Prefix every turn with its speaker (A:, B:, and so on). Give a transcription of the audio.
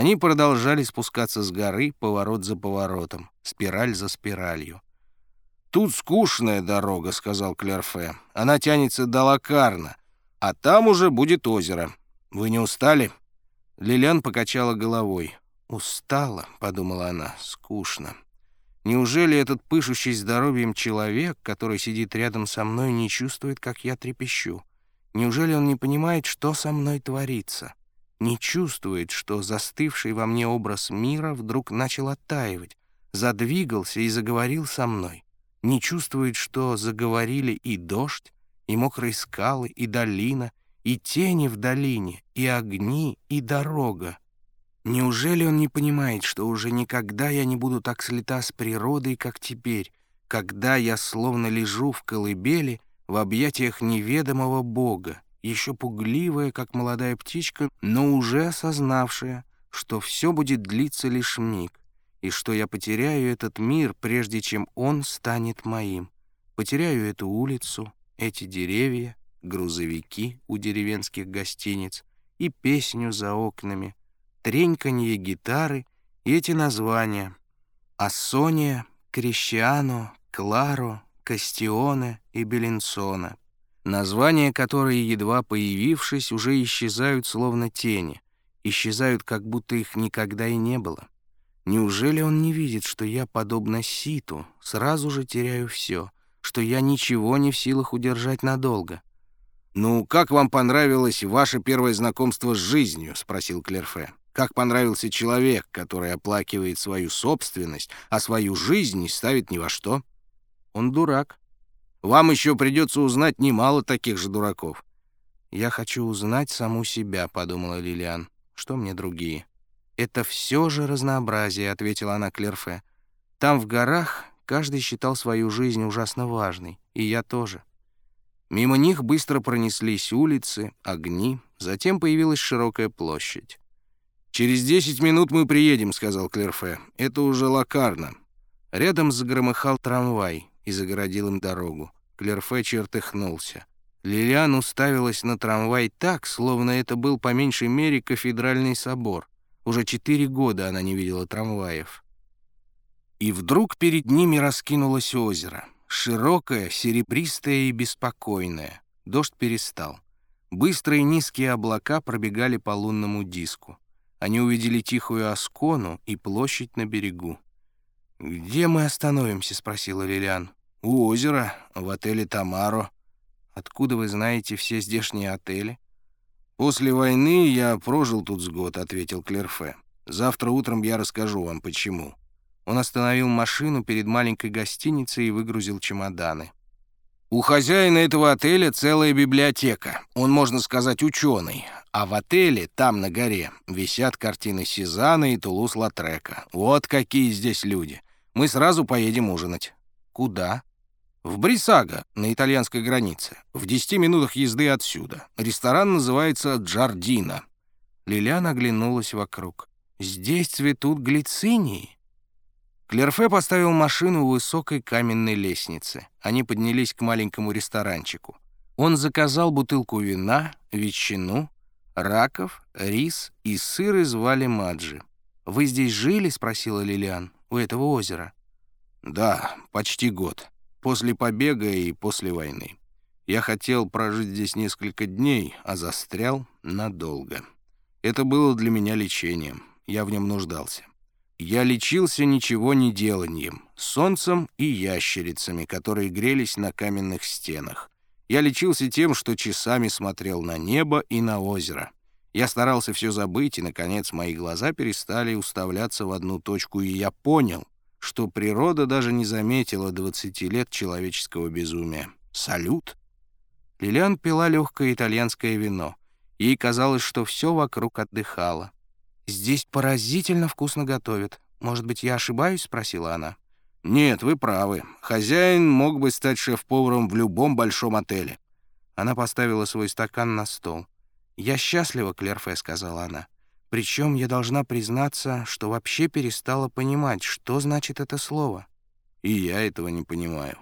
A: Они продолжали спускаться с горы, поворот за поворотом, спираль за спиралью. «Тут скучная дорога», — сказал Клерфе. «Она тянется до Лакарна, а там уже будет озеро. Вы не устали?» Лилиан покачала головой. «Устала», — подумала она, — «скучно». Неужели этот пышущий здоровьем человек, который сидит рядом со мной, не чувствует, как я трепещу? Неужели он не понимает, что со мной творится? Не чувствует, что застывший во мне образ мира вдруг начал оттаивать, задвигался и заговорил со мной? Не чувствует, что заговорили и дождь, и мокрые скалы, и долина, и тени в долине, и огни, и дорога? Неужели он не понимает, что уже никогда я не буду так слета с природой, как теперь, когда я словно лежу в колыбели в объятиях неведомого Бога, еще пугливая, как молодая птичка, но уже осознавшая, что все будет длиться лишь миг, и что я потеряю этот мир, прежде чем он станет моим. Потеряю эту улицу, эти деревья, грузовики у деревенских гостиниц и песню за окнами — треньканье гитары и эти названия «Ассония», «Крещиано», «Кларо», «Кастионе» и «Белинсона». Названия, которые, едва появившись, уже исчезают словно тени, исчезают, как будто их никогда и не было. Неужели он не видит, что я, подобно ситу, сразу же теряю все, что я ничего не в силах удержать надолго? «Ну, как вам понравилось ваше первое знакомство с жизнью?» — спросил Клерфе. Как понравился человек, который оплакивает свою собственность, а свою жизнь не ставит ни во что? Он дурак. Вам еще придется узнать немало таких же дураков. «Я хочу узнать саму себя», — подумала Лилиан. «Что мне другие?» «Это все же разнообразие», — ответила она Клерфе. «Там, в горах, каждый считал свою жизнь ужасно важной, и я тоже». Мимо них быстро пронеслись улицы, огни, затем появилась широкая площадь. «Через десять минут мы приедем», — сказал Клерфе. «Это уже Лакарна». Рядом загромыхал трамвай и загородил им дорогу. Клерфе чертыхнулся. Лилиан уставилась на трамвай так, словно это был по меньшей мере кафедральный собор. Уже четыре года она не видела трамваев. И вдруг перед ними раскинулось озеро. Широкое, серебристое и беспокойное. Дождь перестал. Быстрые низкие облака пробегали по лунному диску. Они увидели тихую Аскону и площадь на берегу. «Где мы остановимся?» — спросила Лилиан. «У озера, в отеле «Тамаро». «Откуда вы знаете все здешние отели?» «После войны я прожил тут с год», — ответил Клерфе. «Завтра утром я расскажу вам, почему». Он остановил машину перед маленькой гостиницей и выгрузил чемоданы. «У хозяина этого отеля целая библиотека. Он, можно сказать, ученый. А в отеле, там на горе, висят картины Сезана и Тулус-Латрека. Вот какие здесь люди. Мы сразу поедем ужинать. Куда? В Брисага, на итальянской границе. В 10 минутах езды отсюда. Ресторан называется «Джардина». Лилиан оглянулась вокруг. «Здесь цветут глицинии». Клерфе поставил машину у высокой каменной лестницы. Они поднялись к маленькому ресторанчику. Он заказал бутылку вина, ветчину, раков, рис и сыр из Вали Маджи. «Вы здесь жили?» — спросила Лилиан. «У этого озера?» «Да, почти год. После побега и после войны. Я хотел прожить здесь несколько дней, а застрял надолго. Это было для меня лечением. Я в нем нуждался. Я лечился ничего не деланием, солнцем и ящерицами, которые грелись на каменных стенах. Я лечился тем, что часами смотрел на небо и на озеро. Я старался все забыть, и, наконец, мои глаза перестали уставляться в одну точку, и я понял, что природа даже не заметила 20 лет человеческого безумия. Салют! Лилиан пила легкое итальянское вино. Ей казалось, что все вокруг отдыхало. «Здесь поразительно вкусно готовят. Может быть, я ошибаюсь?» — спросила она. «Нет, вы правы. Хозяин мог бы стать шеф-поваром в любом большом отеле». Она поставила свой стакан на стол. «Я счастлива, Клерфе», — сказала она. «Причем я должна признаться, что вообще перестала понимать, что значит это слово». «И я этого не понимаю».